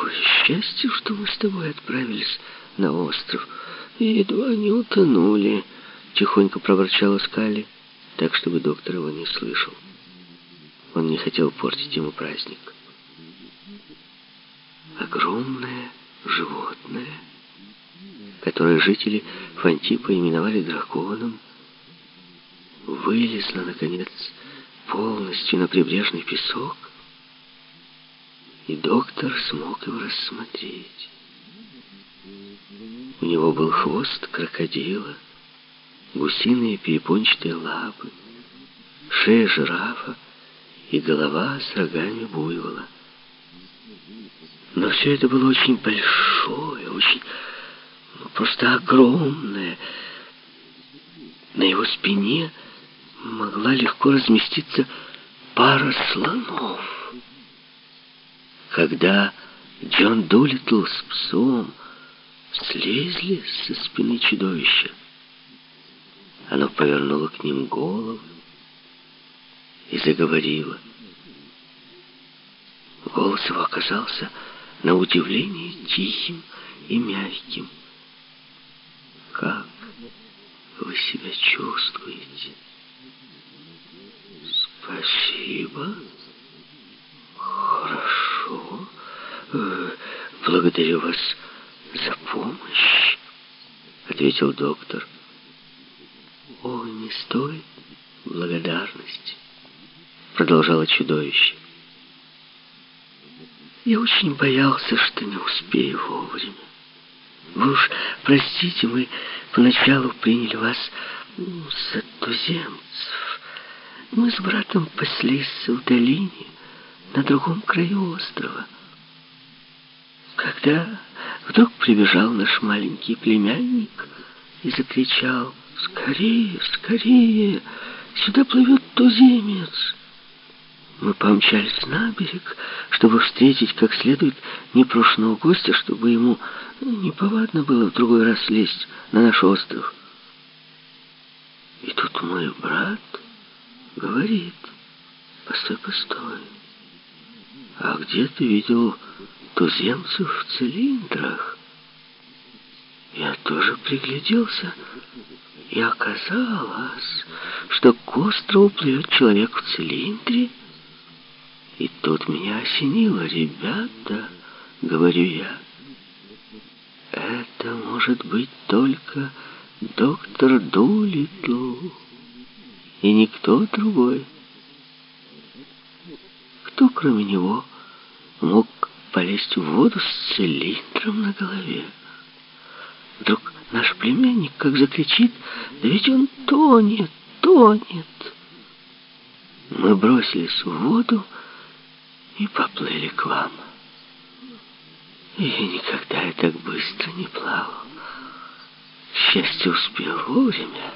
Какое счастье, что мы с тобой отправились на остров. И едва не утонули, тихонько проворчала Скали, так, чтобы доктор его не слышал. Он не хотел портить ему праздник. Огромное животное, которое жители Фантипа именовали драконом, вылезло, наконец, полностью на прибрежный песок, и доктор смог его рассмотреть. У него был хвост крокодила, гусиные перепончатые лапы, шея жирафа и голова с рогами буйвола. Но все это было очень большое, очень ну, просто огромное. На его спине могла легко разместиться пара слонов. Когда Джон Дулитл с псом слезли со спины чудовища, оно повернуло к ним голову и заговорило. Голос его оказался на удивление тихим и мягким. «Как вы себя чувствуете?» «Спасибо. Благодарю вас за помощь», — ответил доктор. «О, не стоит благодарности», — продолжало чудовище. Я очень боялся, что не успею вовремя. Вы уж простите, мы поначалу приняли вас ну, за туземцев. Мы с братом паслись в долине на другом краю острова. Когда вдруг прибежал наш маленький племянник и закричал «Скорее, скорее! Сюда плывет туземец!» Мы помчались на берег, чтобы встретить как следует непрошенного гостя, чтобы ему неповадно было в другой раз лезть на наш остров. И тут мой брат говорит, постой, постой, а где ты видел туземцев в цилиндрах? Я тоже пригляделся, и оказалось, что к острову плывет человек в цилиндре, и тут меня осенило, ребята, говорю я. Это может быть только доктор Дулитл и никто другой. Кто, кроме него, мог полезть в воду с цилиндром на голове? Вдруг наш племянник как закричит, да ведь он тонет, тонет. Мы бросились в воду, и поплыли к вам. Я никогда и так быстро не плавал. К счастью, успел вовремя.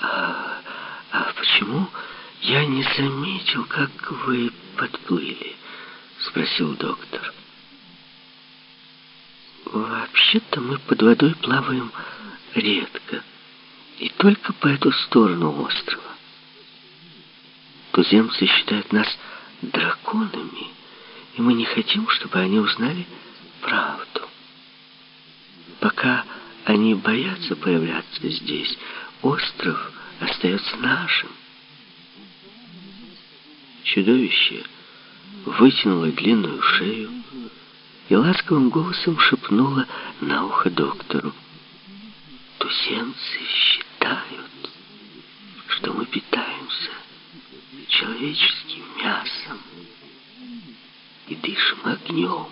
А, а почему я не заметил, как вы подплыли? Спросил доктор. Вообще-то мы под водой плаваем редко. И только по эту сторону острова. Туземцы считают нас драконами, и мы не хотим, чтобы они узнали правду. Пока они боятся появляться здесь, остров остается нашим. Чудовище вытянуло длинную шею и ласковым голосом шепнуло на ухо доктору. Туземцы считают, что мы питаемся человеческим мясом и дышим огнем.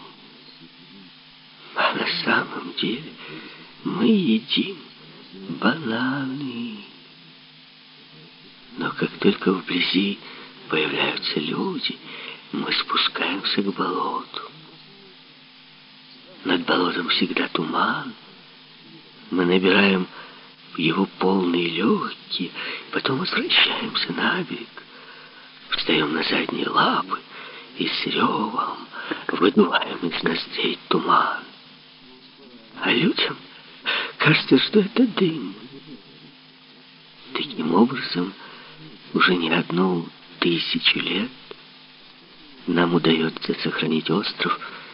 А на самом деле мы едим бананы. Но как только вблизи появляются люди, мы спускаемся к болоту. Над болотом всегда туман. Мы набираем его полные легкие, потом возвращаемся на берег встаем на задние лапы и с ревом выдуваем из ноздрей туман. А людям кажется, что это дым. Таким образом, уже не одну тысячу лет нам удается сохранить остров